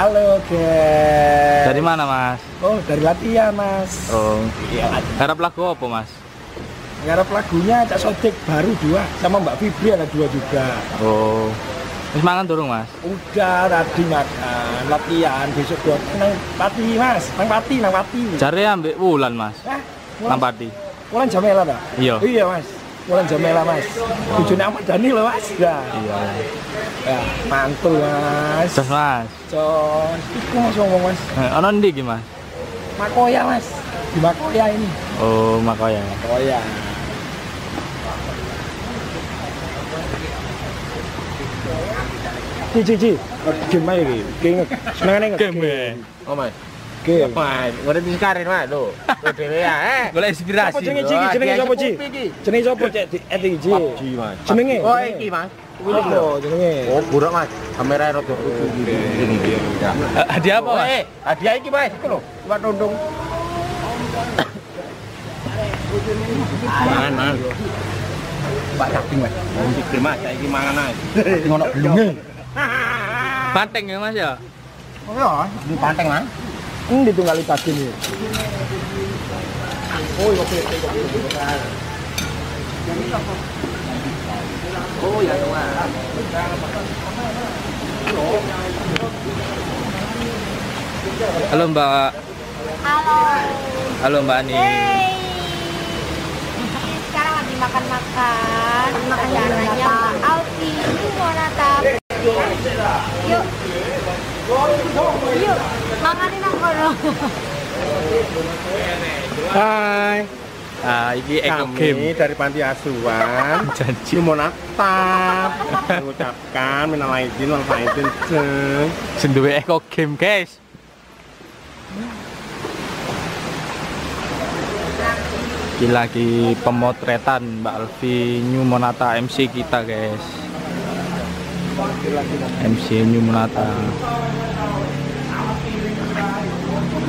Halo, guys. Dari mana, Mas? Oh, dari latihan, Mas. Oh, Iya, harap lagu apa, Mas? ngarep lagunya Cak Sodik baru dua sama Mbak Fibri ada dua juga. Oh. Wis mangan durung, Mas? Udah tadi makan, latihan besok dua nang pati, Mas. Nang pati, nang pati. Jare ambek Wulan, Mas. Hah? Nang Pati. Wulan Jamela ta? Iya. Iya, Mas. Wulan Jamela, Mas. Bojone Ahmad Dhani loh, Mas. Ya. Iya. Ya, mantul, Mas. Terus, Mas. Cos, iku Mas ngomong, Mas. Eh, Ono ndi iki, Mas? Makoya, Mas. Di Makoya ini. Oh, Makoya. Makoya. Ci, ci, ci. Game aja iki. Game senengane nge-game. Oh mas, Game. mas, ngerti sekarin mas, lo, lo dewe ya, eh. Golek Apa inspirasi. jenenge iki? Jenenge sapa, Ci? Jenenge sapa, Cek? Di et iki. PUBG mas. Jenenge? Oh iki mas. Apa jenenge? Oh buruk mas, kamera rada kudu. Ini dia. Eh, Hadiah apa, Mas? Eh, hadiah iki mas, itu lo, cuma tundung. Mangan. Pak Cacing, Mas. Mau dikir mas, saya iki mangan aja. Ngono belunge. Banteng ya, Mas ya? Oh iya, ini panteng mas. Endi tunggali tadi nih? Oh, iya, iya, iya. Oh ya. Halo, Mbak. Halo. Halo, Mbak Ani. Hey. Sekarang lagi makan-makan. Rencananya Mbak Alfi, ini mau natap. Yuk. Yuk. Makanin aku dong. Hai. Ah, iki Eko Kami Game. dari Panti Asuhan Janji. mau natap mengucapkan minal aidin wal faizin. Senduwe Eko Game, guys. Ini lagi pemotretan Mbak Alfi New Monata MC kita, guys. MC New Monata.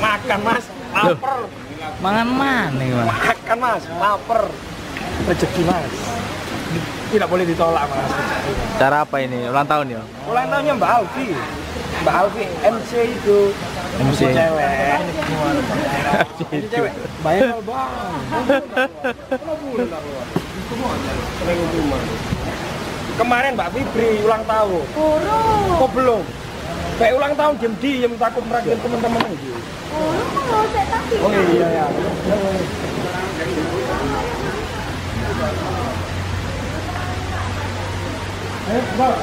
Makan mas, lapar. Mangan mana, Mas? Makan mas, lapar. Rezeki mas. Tidak boleh ditolak mas. Cara apa ini? Ulang tahun ya? Ulang tahunnya Mbak Alfi. Mbak Alfi MC itu. MC. cewek. MC cewek. Bayar bang. Kemarin Mbak Fibri ulang tahun. Kok belum? Kayak ulang tahun diem diem takut meragin teman-teman itu. Burung kan mau saya tapi. Oh iya ya. Eh, Mbak.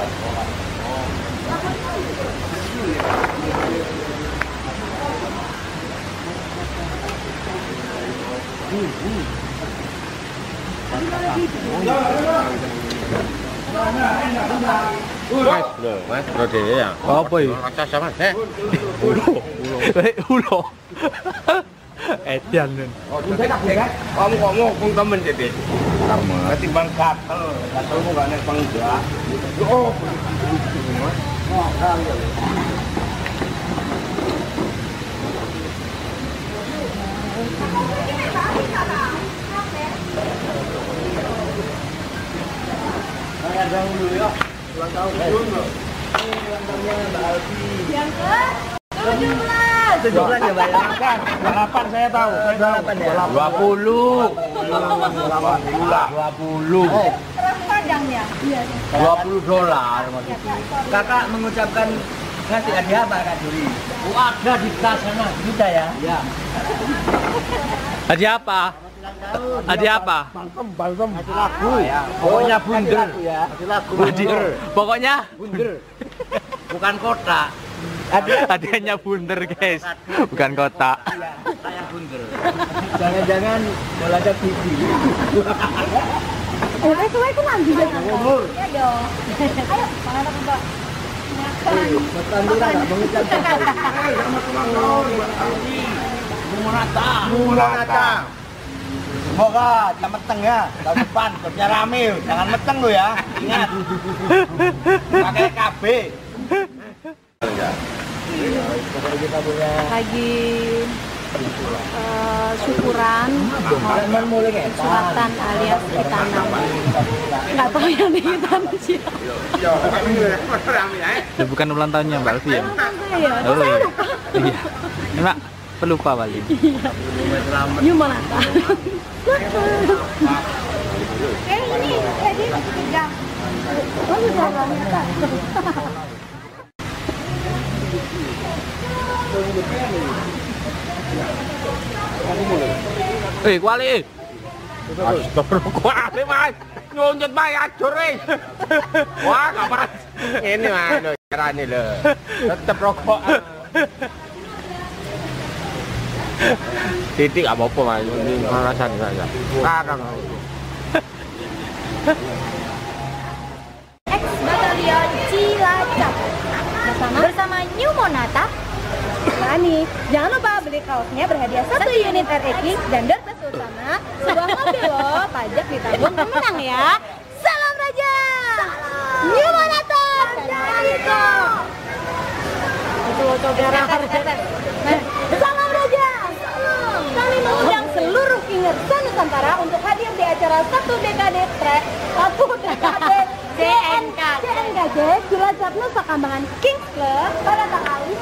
맞네. 그렇지. 어, 보이. 아까 잡았네. 우로. 왜 우로? Etianin. Oh, chúng thấy đặc. Ông có ngô con tâm mình thì biết. Cảm ơn. Cái tình bằng cạp, là tôi có gọi là bằng cửa. Ô, ngon ra rồi. Thank. Gatel, gatel kok gak naik bang enggak. Oh, Yang ke 17. 17 ya Mbak ya? Kan, 28 saya tahu. Saya tahu. 20. 20. Terus padang ya? Iya. 20 dolar maksudnya. Kakak mengucapkan ngasih hadiah apa Kak Juri? Oh, ada di tas sana, kita ya? Iya. Hadiah apa? Hadiah apa? Balsem, balsem. lagu. Pokoknya bunder. Ya. lagu. Hadiah. Pokoknya Bunder. Bukan kota. hadiahnya bunder, guys. Bukan kotak. Saya bunder. Jangan-jangan bolanya TV. Eh, kue kue aku nanti. Iya dong. Ayo, makan apa mbak? Tantura nggak mengucapkan. Monata. Monata. Semoga kita meteng ya tahun depan klubnya rame. Jangan meteng lo ya. Ingat. Pakai KB. Pokoknya kita punya lagi eh, syukuran suratan alias ditanam nggak tahu yang ditanam siapa Itu bukan ulang tahunnya Mbak Alfi ya? saya Oh iya. Iya. Enak pelupa paling. Yumanata eh ini jadi pegang oh bisa Eh, kuali. Astagfirullah, kuali mas. Nyunjut mas, acur eh. Wah, kapan? Ini mah lo carane lo. Tetep rokok. Titik apa apa mas, ini alasan saja. Sekarang X Batalion Cilacap bersama bersama New Monata nih, jangan lupa beli kaosnya berhadiah satu unit RX dan prize utama sebuah mobil loh, pajak ditanggung pemenang ya. Salam Raja. New Monata. Assalamualaikum. Itu coba Nusantara untuk hadir di acara satu dekade tre satu dekade CNK CNKJ Cilacap Nusa Kambangan Kings Club pada tanggal 15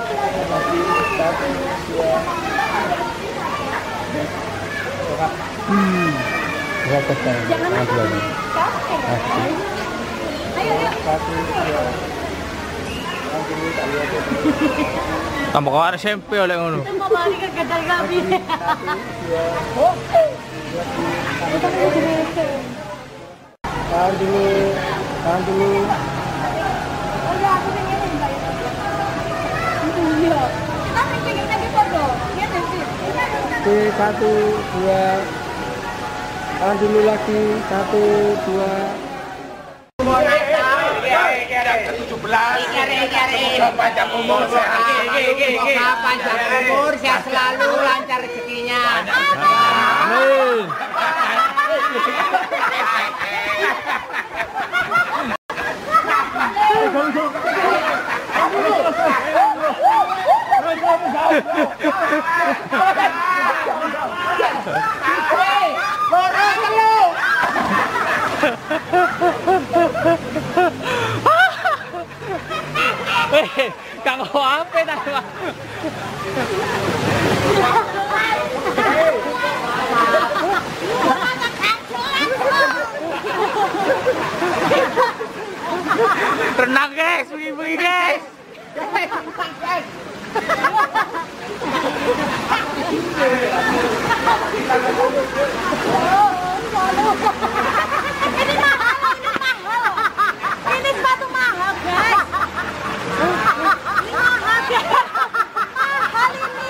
Jangan lupa. Ayo, ayo. Tambah kau SMP oleh ngono. Itu mau balik ke kedai kami. Tahan dulu, tahan dulu. Oh ya, iya. Iya. Oke, satu, dua. Tahan dulu lagi, satu, dua. panjang umur panjang umur, sehat selalu, lancar rezekinya. Amin. Tenang guys, pergi-pergi guys. Ini mahal, ini mahal. Ini sepatu mahal, guys. Ini mahal, guys. Mahal ini.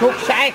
Sukses,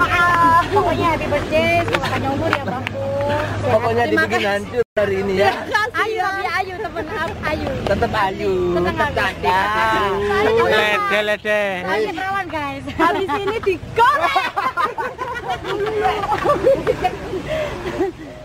Ah, pokoknya happy birthday, semoga panjang umur ya Bangku. Pokoknya dibikin hancur hari ini ya. Ayu, tapi ayu temen aku, ayu. Tetap ayu, Tenang, tetap guys. cantik. Lede lede. Saya perawan guys. Habis ini digoreng.